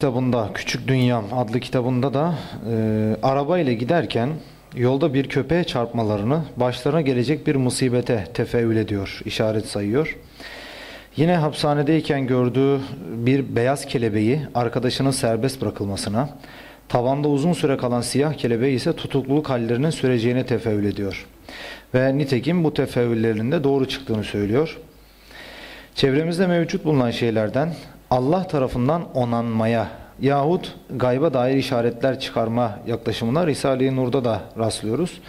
kitabında Küçük Dünyam adlı kitabında da e, arabayla giderken yolda bir köpeğe çarpmalarını başlarına gelecek bir musibete tefeül ediyor, işaret sayıyor. Yine hapishanedeyken gördüğü bir beyaz kelebeği arkadaşının serbest bırakılmasına, tavanda uzun süre kalan siyah kelebeği ise tutukluluk hallerinin süreceğine tefeül ediyor. Ve nitekim bu tefeüllerin de doğru çıktığını söylüyor. Çevremizde mevcut bulunan şeylerden Allah tarafından onanmaya yahut gayba dair işaretler çıkarma yaklaşımına Risale-i Nur'da da rastlıyoruz.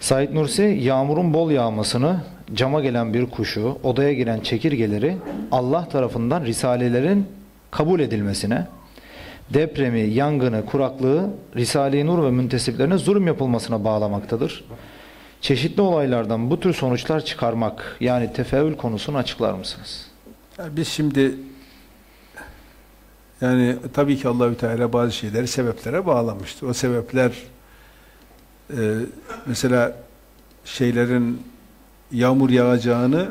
Said Nursi yağmurun bol yağmasını, cama gelen bir kuşu, odaya giren çekirgeleri Allah tarafından risalelerin kabul edilmesine, depremi, yangını, kuraklığı Risale-i Nur ve müntesiplerine zulüm yapılmasına bağlamaktadır. Çeşitli olaylardan bu tür sonuçlar çıkarmak yani tefeül konusunu açıklar mısınız? Biz şimdi yani tabii ki Allahü Teala bazı şeyleri sebeplere bağlamıştır. O sebepler e, mesela şeylerin yağmur yağacağını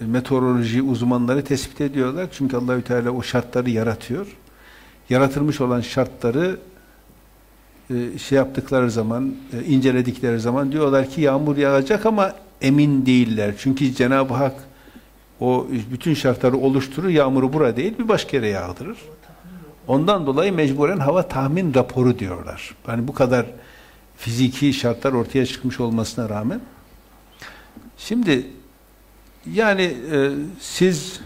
e, meteoroloji uzmanları tespit ediyorlar. Çünkü Allahü Teala o şartları yaratıyor. Yaratılmış olan şartları e, şey yaptıkları zaman, e, inceledikleri zaman diyorlar ki yağmur yağacak ama emin değiller. Çünkü Cenab-ı Hak o bütün şartları oluşturur, yağmuru burada değil bir başka yere yağdırır. Ondan dolayı mecburen hava tahmin raporu diyorlar. Yani bu kadar fiziki şartlar ortaya çıkmış olmasına rağmen. Şimdi yani e, siz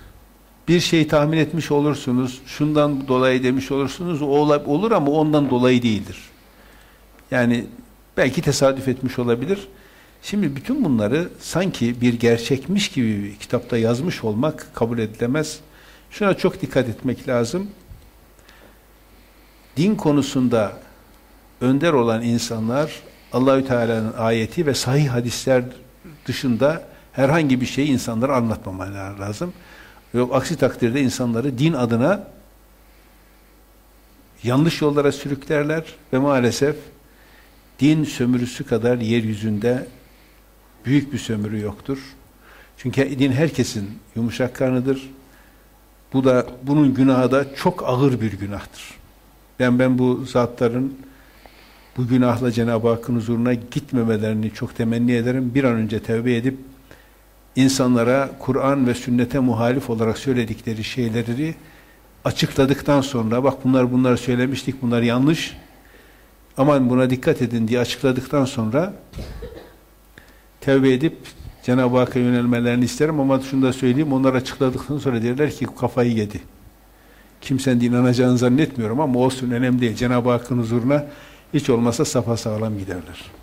bir şey tahmin etmiş olursunuz, şundan dolayı demiş olursunuz, o olur ama ondan dolayı değildir. Yani belki tesadüf etmiş olabilir. Şimdi bütün bunları sanki bir gerçekmiş gibi bir kitapta yazmış olmak kabul edilemez. Şuna çok dikkat etmek lazım. Din konusunda önder olan insanlar Allahü Teala'nın ayeti ve sahih hadisler dışında herhangi bir şeyi insanlara anlatmamaları lazım. Yok aksi takdirde insanları din adına yanlış yollara sürüklerler ve maalesef din sömürüsü kadar yeryüzünde büyük bir sömürü yoktur. Çünkü din herkesin yumuşak karnıdır. Bu da bunun günahı da çok ağır bir günahtır. Ben ben bu zatların bu günahla Cenab-ı Hakk'ın huzuruna gitmemelerini çok temenni ederim. Bir an önce tevbe edip insanlara Kur'an ve sünnete muhalif olarak söyledikleri şeyleri açıkladıktan sonra bak bunlar bunları söylemiştik bunlar yanlış aman buna dikkat edin diye açıkladıktan sonra tevbe edip Cenab-ı Hakk'a yönelmelerini isterim ama şunu da söyleyeyim, onlar açıkladıktan sonra derler ki kafayı yedi. Kimsenin de inanacağını zannetmiyorum ama olsun önemli değil. Cenab-ı Hakk'ın huzuruna hiç olmasa safa sağlam giderler.